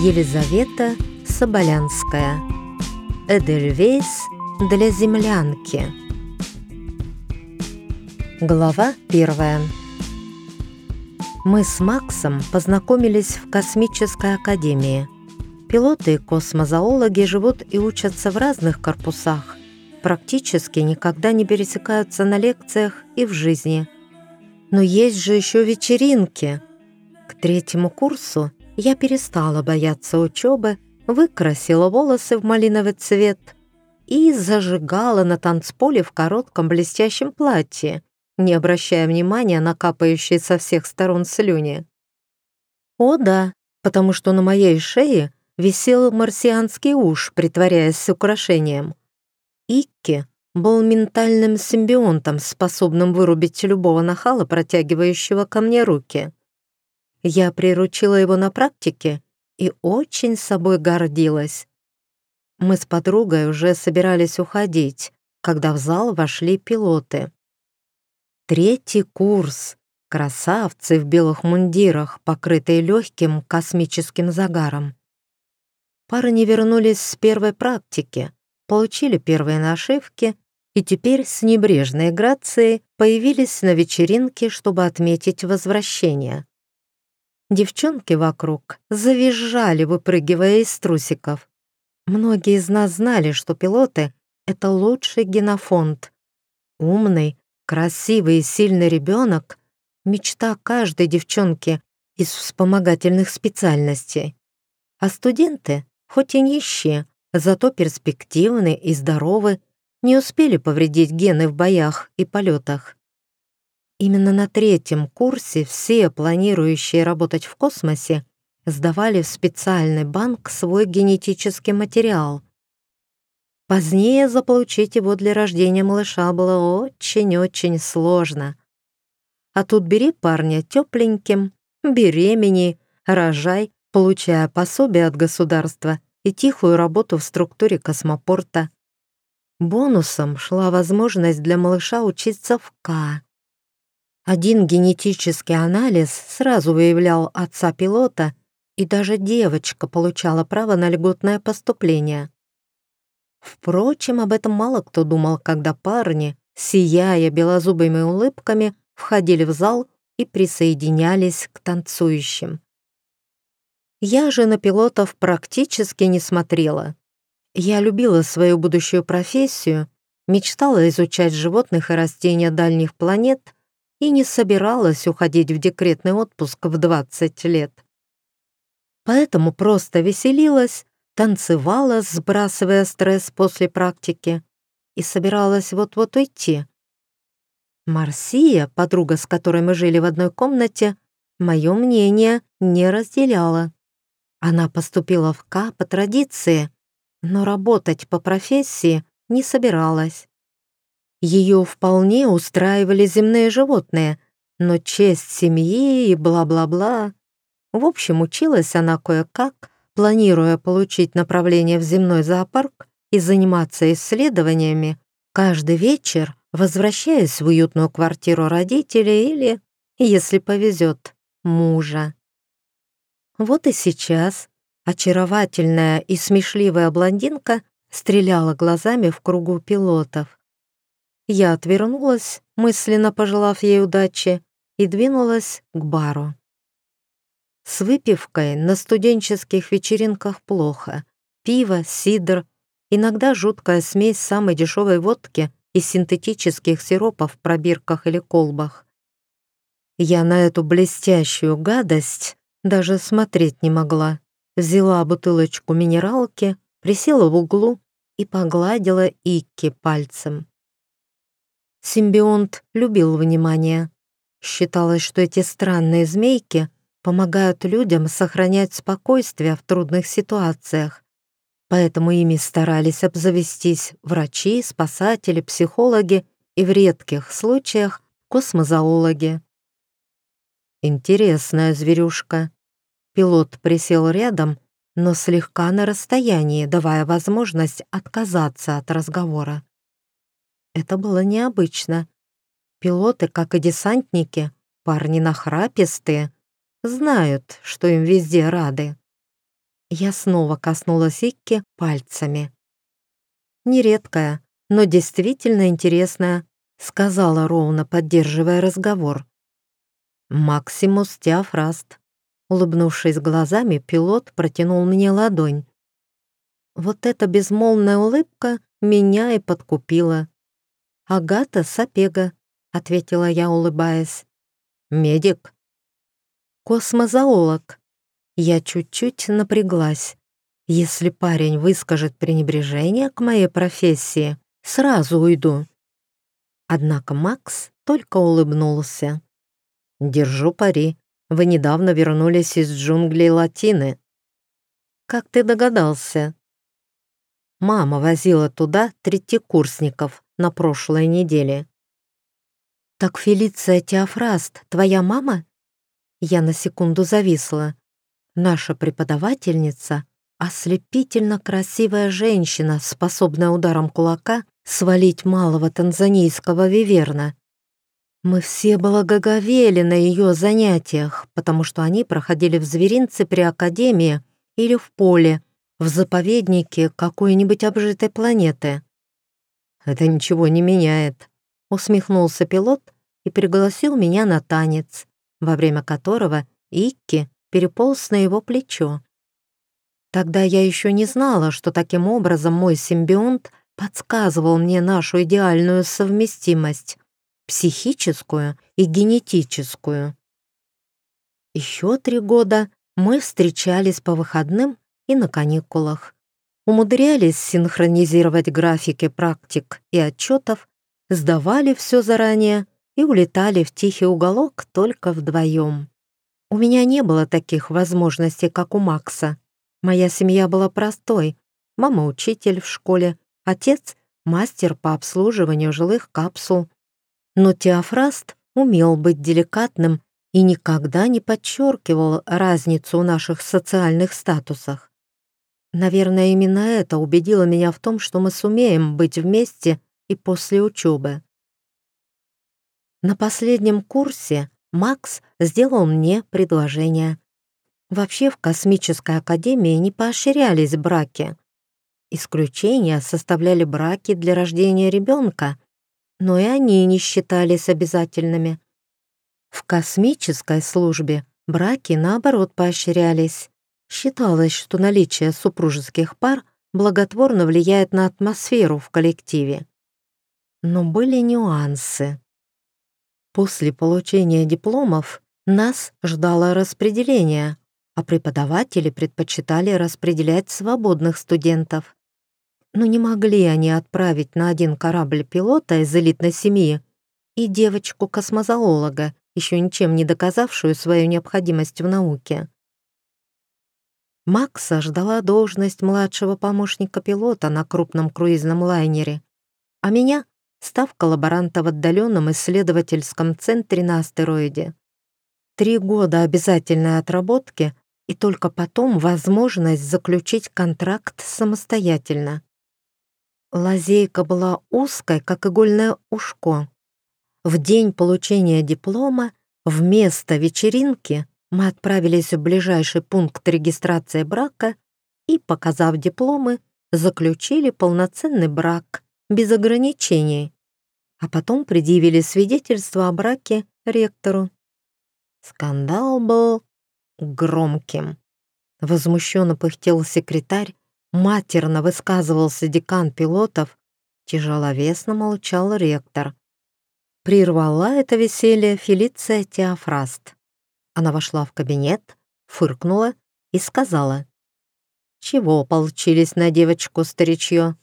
Елизавета Соболянская. Эдельвейс для землянки. Глава первая. Мы с Максом познакомились в космической академии. Пилоты и космозоологи живут и учатся в разных корпусах, практически никогда не пересекаются на лекциях и в жизни. Но есть же еще вечеринки. К третьему курсу я перестала бояться учебы, выкрасила волосы в малиновый цвет и зажигала на танцполе в коротком блестящем платье, не обращая внимания на капающие со всех сторон слюни. О да, потому что на моей шее висел марсианский уж, притворяясь украшением. Икки был ментальным симбионтом, способным вырубить любого нахала, протягивающего ко мне руки. Я приручила его на практике и очень собой гордилась. Мы с подругой уже собирались уходить, когда в зал вошли пилоты. Третий курс. Красавцы в белых мундирах, покрытые легким космическим загаром. Пары не вернулись с первой практики, получили первые нашивки и теперь с небрежной грацией появились на вечеринке, чтобы отметить возвращение. Девчонки вокруг завизжали, выпрыгивая из трусиков. Многие из нас знали, что пилоты — это лучший генофонд. Умный, красивый и сильный ребенок — мечта каждой девчонки из вспомогательных специальностей. А студенты, хоть и нищие, зато перспективны и здоровы, не успели повредить гены в боях и полетах. Именно на третьем курсе все, планирующие работать в космосе, сдавали в специальный банк свой генетический материал. Позднее заполучить его для рождения малыша было очень-очень сложно. А тут бери парня тепленьким, беремени, рожай, получая пособие от государства и тихую работу в структуре космопорта. Бонусом шла возможность для малыша учиться в К один генетический анализ сразу выявлял отца пилота, и даже девочка получала право на льготное поступление. Впрочем, об этом мало кто думал, когда парни, сияя белозубыми улыбками, входили в зал и присоединялись к танцующим. Я же на пилотов практически не смотрела. Я любила свою будущую профессию, мечтала изучать животных и растения дальних планет — и не собиралась уходить в декретный отпуск в 20 лет. Поэтому просто веселилась, танцевала, сбрасывая стресс после практики, и собиралась вот-вот уйти. Марсия, подруга, с которой мы жили в одной комнате, мое мнение не разделяла. Она поступила в К по традиции, но работать по профессии не собиралась. Ее вполне устраивали земные животные, но честь семьи и бла-бла-бла. В общем, училась она кое-как, планируя получить направление в земной зоопарк и заниматься исследованиями, каждый вечер возвращаясь в уютную квартиру родителей или, если повезет, мужа. Вот и сейчас очаровательная и смешливая блондинка стреляла глазами в кругу пилотов. Я отвернулась, мысленно пожелав ей удачи, и двинулась к бару. С выпивкой на студенческих вечеринках плохо. Пиво, сидр, иногда жуткая смесь самой дешевой водки и синтетических сиропов в пробирках или колбах. Я на эту блестящую гадость даже смотреть не могла. Взяла бутылочку минералки, присела в углу и погладила Икки пальцем. Симбионт любил внимание. Считалось, что эти странные змейки помогают людям сохранять спокойствие в трудных ситуациях, поэтому ими старались обзавестись врачи, спасатели, психологи и в редких случаях космозоологи. Интересная зверюшка. Пилот присел рядом, но слегка на расстоянии, давая возможность отказаться от разговора. Это было необычно. Пилоты, как и десантники, парни нахрапистые, знают, что им везде рады. Я снова коснулась Икки пальцами. «Нередкая, но действительно интересная», сказала ровно, поддерживая разговор. «Максимус Теофраст». Улыбнувшись глазами, пилот протянул мне ладонь. Вот эта безмолвная улыбка меня и подкупила. «Агата Сапега», — ответила я, улыбаясь. «Медик». «Космозоолог». Я чуть-чуть напряглась. Если парень выскажет пренебрежение к моей профессии, сразу уйду. Однако Макс только улыбнулся. «Держу пари. Вы недавно вернулись из джунглей Латины». «Как ты догадался?» Мама возила туда третьекурсников на прошлой неделе. «Так Фелиция Теофраст, твоя мама?» Я на секунду зависла. Наша преподавательница — ослепительно красивая женщина, способная ударом кулака свалить малого танзанийского виверна. Мы все благоговели на ее занятиях, потому что они проходили в зверинце при академии или в поле, в заповеднике какой-нибудь обжитой планеты. «Это ничего не меняет», — усмехнулся пилот и пригласил меня на танец, во время которого Икки переполз на его плечо. Тогда я еще не знала, что таким образом мой симбионт подсказывал мне нашу идеальную совместимость психическую и генетическую. Еще три года мы встречались по выходным и на каникулах. Умудрялись синхронизировать графики практик и отчетов, сдавали все заранее и улетали в тихий уголок только вдвоем. У меня не было таких возможностей, как у Макса. Моя семья была простой. Мама — учитель в школе, отец — мастер по обслуживанию жилых капсул, но Теофраст умел быть деликатным и никогда не подчеркивал разницу в наших социальных статусах. Наверное, именно это убедило меня в том, что мы сумеем быть вместе и после учебы. На последнем курсе Макс сделал мне предложение. Вообще в космической академии не поощрялись браки. Исключения составляли браки для рождения ребенка, но и они не считались обязательными. В космической службе браки, наоборот, поощрялись. Считалось, что наличие супружеских пар благотворно влияет на атмосферу в коллективе. Но были нюансы. После получения дипломов нас ждало распределение, а преподаватели предпочитали распределять свободных студентов но не могли они отправить на один корабль пилота из элитной семьи и девочку-космозоолога, еще ничем не доказавшую свою необходимость в науке. Макса ждала должность младшего помощника пилота на крупном круизном лайнере, а меня — ставка лаборанта в отдаленном исследовательском центре на астероиде. Три года обязательной отработки и только потом возможность заключить контракт самостоятельно. Лазейка была узкой, как игольное ушко. В день получения диплома вместо вечеринки мы отправились в ближайший пункт регистрации брака и, показав дипломы, заключили полноценный брак без ограничений, а потом предъявили свидетельство о браке ректору. Скандал был громким. Возмущенно пыхтел секретарь, Матерно высказывался декан пилотов, тяжеловесно молчал ректор. Прервала это веселье Фелиция Теофраст. Она вошла в кабинет, фыркнула и сказала. «Чего получились на девочку старичье?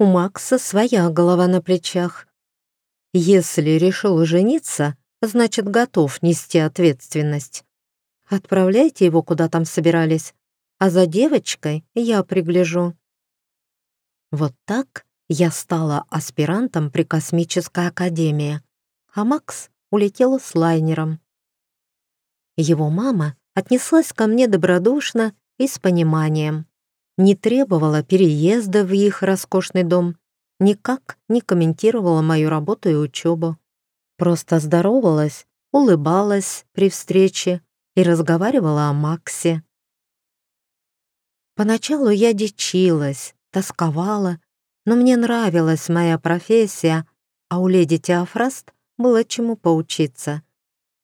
У Макса своя голова на плечах. Если решил жениться, значит, готов нести ответственность. Отправляйте его, куда там собирались, а за девочкой я пригляжу. Вот так я стала аспирантом при космической академии, а Макс улетел с лайнером. Его мама отнеслась ко мне добродушно и с пониманием. Не требовала переезда в их роскошный дом, никак не комментировала мою работу и учебу. Просто здоровалась, улыбалась при встрече и разговаривала о Максе. Поначалу я дичилась, тосковала, но мне нравилась моя профессия, а у леди Теофраст было чему поучиться.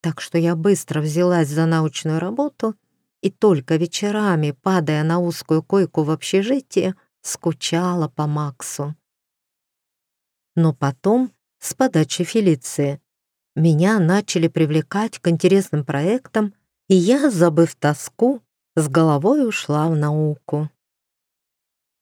Так что я быстро взялась за научную работу и только вечерами, падая на узкую койку в общежитии, скучала по Максу. Но потом, с подачи Фелиции, меня начали привлекать к интересным проектам, и я, забыв тоску, с головой ушла в науку.